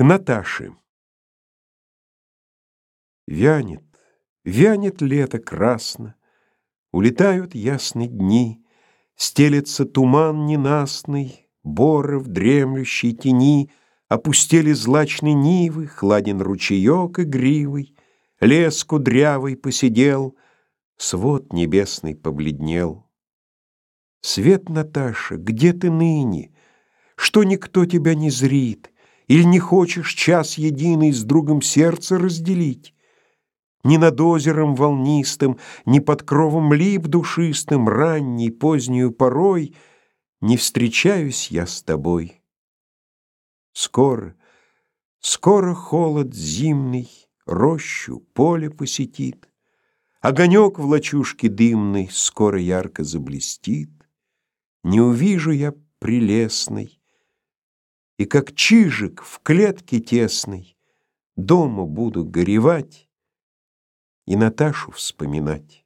К Наташе. Вянет, вянет лето красно, Улетают ясные дни, Стелется туман ненастный, Боров дремлющей тени, Опустели злачные нивы, Хладен ручеек игривый, Лес кудрявый посидел, Свод небесный побледнел. Свет, Наташа, где ты ныне? Что никто тебя не зрит? Или не хочешь час единый с другом сердце разделить? Ни над озером волнистым, ни под кровом лип душистым, ранней, позднюю порой не встречаюсь я с тобой. Скоро, скоро холод зимний рощу, поле посетит, Огонек в лачушке дымной скоро ярко заблестит, Не увижу я прелестной, и как чижик в клетке тесной Дома буду горевать И Наташу вспоминать.